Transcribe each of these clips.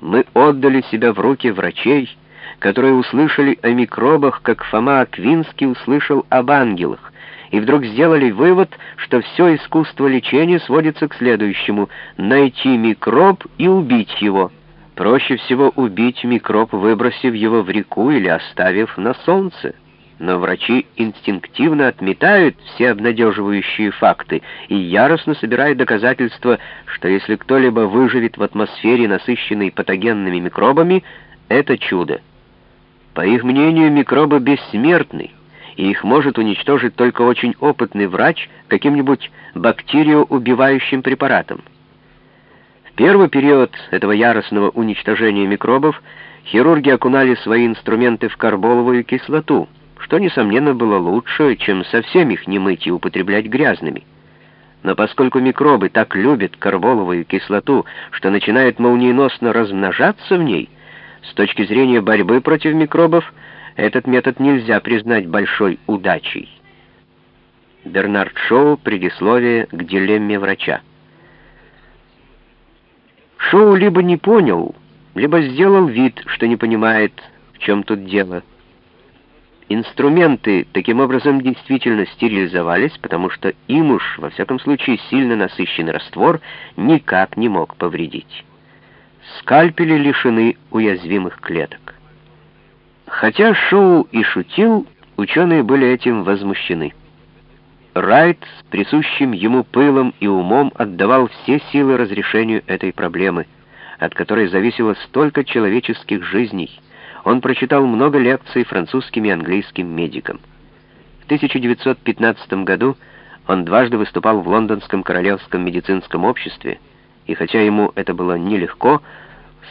Мы отдали себя в руки врачей, которые услышали о микробах, как Фома Аквинский услышал об ангелах, и вдруг сделали вывод, что все искусство лечения сводится к следующему — найти микроб и убить его. Проще всего убить микроб, выбросив его в реку или оставив на солнце. Но врачи инстинктивно отметают все обнадеживающие факты и яростно собирают доказательства, что если кто-либо выживет в атмосфере, насыщенной патогенными микробами, это чудо. По их мнению, микробы бессмертны, и их может уничтожить только очень опытный врач каким-нибудь бактериоубивающим препаратом. В первый период этого яростного уничтожения микробов хирурги окунали свои инструменты в карболовую кислоту, что, несомненно, было лучше, чем совсем их не мыть и употреблять грязными. Но поскольку микробы так любят карболовую кислоту, что начинают молниеносно размножаться в ней, с точки зрения борьбы против микробов, этот метод нельзя признать большой удачей. Бернард Шоу, предисловие к дилемме врача. Шоу либо не понял, либо сделал вид, что не понимает, в чем тут дело. Инструменты таким образом действительно стерилизовались, потому что им уж, во всяком случае, сильно насыщенный раствор никак не мог повредить. Скальпели лишены уязвимых клеток. Хотя Шоу и шутил, ученые были этим возмущены. Райт с присущим ему пылом и умом отдавал все силы разрешению этой проблемы, от которой зависело столько человеческих жизней. Он прочитал много лекций французским и английским медикам. В 1915 году он дважды выступал в Лондонском королевском медицинском обществе, и хотя ему это было нелегко,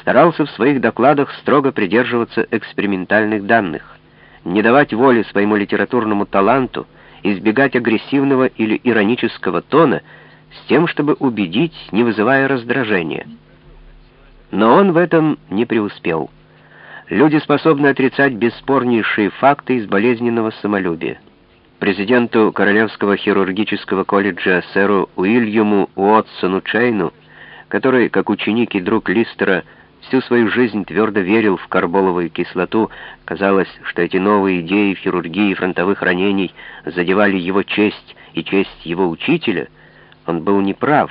старался в своих докладах строго придерживаться экспериментальных данных, не давать воли своему литературному таланту, избегать агрессивного или иронического тона с тем, чтобы убедить, не вызывая раздражения. Но он в этом не преуспел. Люди способны отрицать бесспорнейшие факты из болезненного самолюбия. Президенту Королевского хирургического колледжа сэру Уильяму Уотсону Чейну, который, как ученик и друг Листера, всю свою жизнь твердо верил в карболовую кислоту, казалось, что эти новые идеи в хирургии фронтовых ранений задевали его честь и честь его учителя, он был неправ,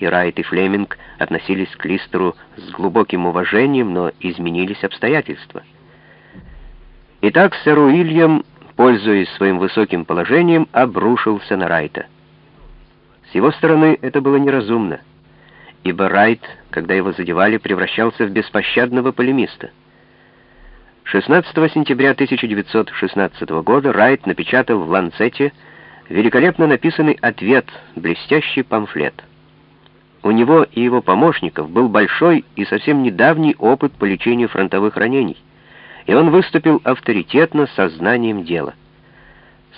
и Райт и Флеминг относились к Листеру с глубоким уважением, но изменились обстоятельства. Итак, сэр Уильям, пользуясь своим высоким положением, обрушился на Райта. С его стороны это было неразумно ибо Райт, когда его задевали, превращался в беспощадного полемиста. 16 сентября 1916 года Райт напечатал в «Ланцете» великолепно написанный ответ, блестящий памфлет. У него и его помощников был большой и совсем недавний опыт по лечению фронтовых ранений, и он выступил авторитетно со знанием дела.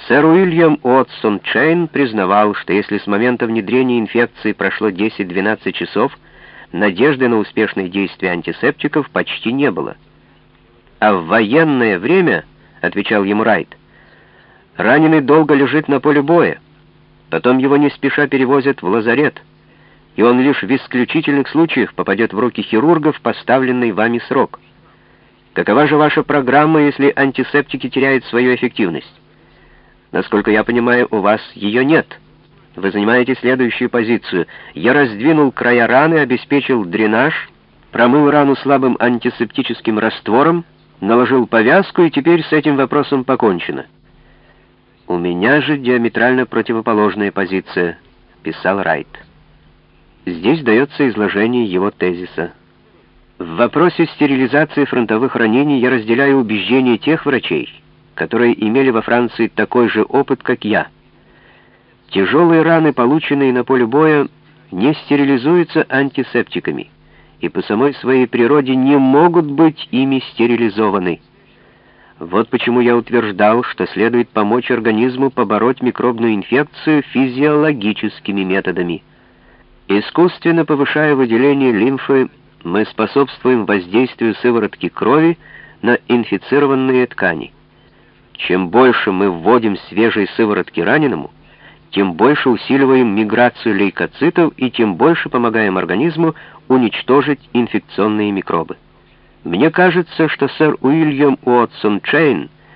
Сэр Уильям Уотсон Чейн признавал, что если с момента внедрения инфекции прошло 10-12 часов, надежды на успешные действия антисептиков почти не было. А в военное время, отвечал ему Райт, раненый долго лежит на поле боя, потом его не спеша перевозят в лазарет, и он лишь в исключительных случаях попадет в руки хирургов, поставленный вами срок. Какова же ваша программа, если антисептики теряют свою эффективность? Насколько я понимаю, у вас ее нет. Вы занимаете следующую позицию. Я раздвинул края раны, обеспечил дренаж, промыл рану слабым антисептическим раствором, наложил повязку, и теперь с этим вопросом покончено. «У меня же диаметрально противоположная позиция», — писал Райт. Здесь дается изложение его тезиса. В вопросе стерилизации фронтовых ранений я разделяю убеждения тех врачей, которые имели во Франции такой же опыт, как я. Тяжелые раны, полученные на поле боя, не стерилизуются антисептиками и по самой своей природе не могут быть ими стерилизованы. Вот почему я утверждал, что следует помочь организму побороть микробную инфекцию физиологическими методами. Искусственно повышая выделение лимфы, мы способствуем воздействию сыворотки крови на инфицированные ткани. Чем больше мы вводим свежей сыворотки раненому, тем больше усиливаем миграцию лейкоцитов и тем больше помогаем организму уничтожить инфекционные микробы. Мне кажется, что сэр Уильям Уотсон Чейн —